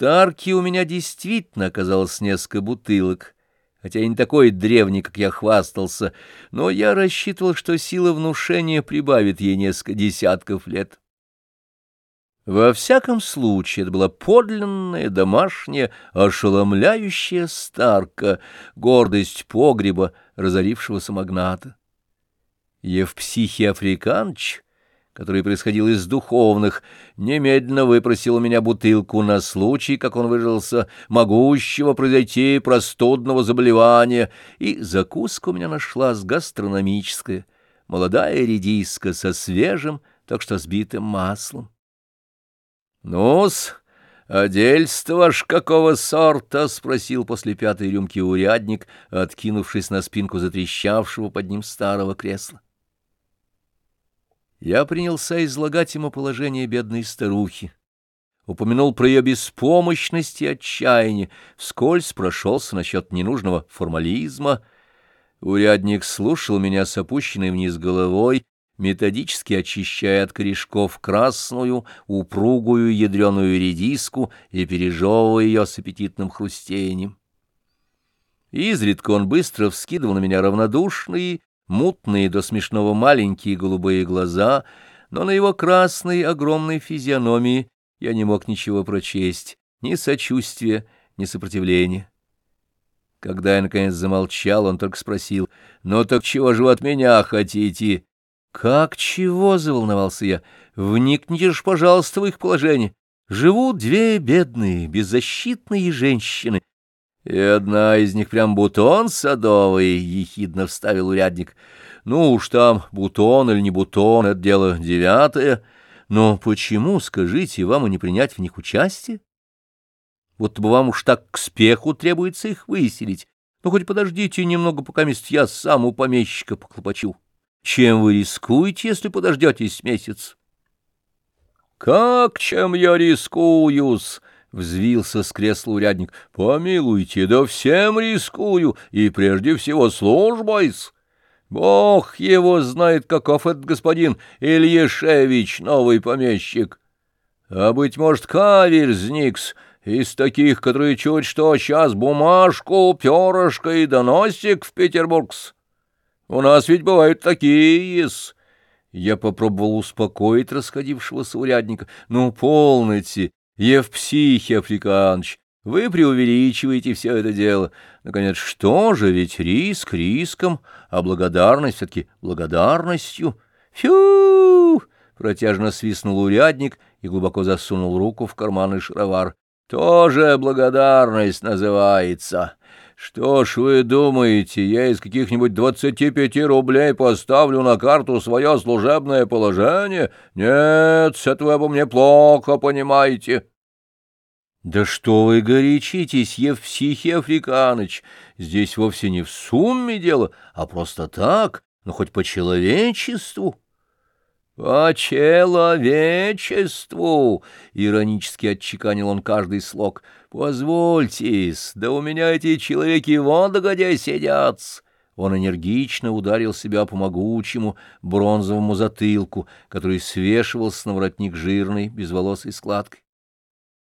Старки у меня действительно оказалось несколько бутылок, хотя и не такой древний, как я хвастался, но я рассчитывал, что сила внушения прибавит ей несколько десятков лет. Во всяком случае, это была подлинная, домашняя, ошеломляющая старка, гордость погреба разорившегося магната. Евпсихий Африканч, который происходил из духовных, немедленно выпросил у меня бутылку на случай, как он выразился, могущего произойти простудного заболевания, и закуска у меня нашлась гастрономическая, молодая редиска со свежим, так что сбитым маслом. «Ну-с, одельство ж какого сорта?» — спросил после пятой рюмки урядник, откинувшись на спинку затрещавшего под ним старого кресла. Я принялся излагать ему положение бедной старухи. Упомянул про ее беспомощность и отчаяние, вскользь прошелся насчет ненужного формализма. Урядник слушал меня с опущенной вниз головой, методически очищая от корешков красную, упругую ядреную редиску и пережевывая ее с аппетитным хрустением. Изредка он быстро вскидывал на меня равнодушные, мутные до смешного маленькие голубые глаза, но на его красной огромной физиономии я не мог ничего прочесть, ни сочувствия, ни сопротивления. Когда я, наконец, замолчал, он только спросил, «Ну так чего же вы от меня хотите?» «Как чего?» — заволновался я. «Вникните ж, пожалуйста, в их положение. Живут две бедные, беззащитные женщины, и одна из них прям бутон садовый, — ехидно вставил урядник. Ну уж там, бутон или не бутон, это дело девятое. Но почему, скажите, вам и не принять в них участие? Вот бы вам уж так к спеху требуется их выселить. Ну, хоть подождите немного, пока мест я сам у помещика поклопочу. Чем вы рискуете, если подождетесь месяц? — Как чем я рискуюсь? — взвился с кресла урядник. — Помилуйте, да всем рискую, и прежде всего службой-с. Бог его знает, каков этот господин Ильешевич, новый помещик. А, быть может, каверзникс из таких, которые чуть что сейчас бумажку, перышко и доносик в Петербургс. У нас ведь бывают такие-с. Я попробовал успокоить расходившегося урядника. Ну, полноте, Евпсихий Африканович, вы преувеличиваете все это дело. Наконец, что же, ведь риск риском, а благодарность все-таки благодарностью. Фью! Протяжно свистнул урядник и глубоко засунул руку в карман и шаровар. Тоже благодарность называется. Что ж вы думаете, я из каких-нибудь двадцати пяти рублей поставлю на карту свое служебное положение? Нет, с этого вы мне плохо понимаете. Да что вы горячитесь, Евпсихий Африканыч, здесь вовсе не в сумме дело, а просто так, ну хоть по человечеству. «По человечеству!» — иронически отчеканил он каждый слог. «Позвольтесь, да у меня эти человеки вон догодя сидят!» Он энергично ударил себя по могучему бронзовому затылку, который свешивался на воротник жирной, безволосой складкой.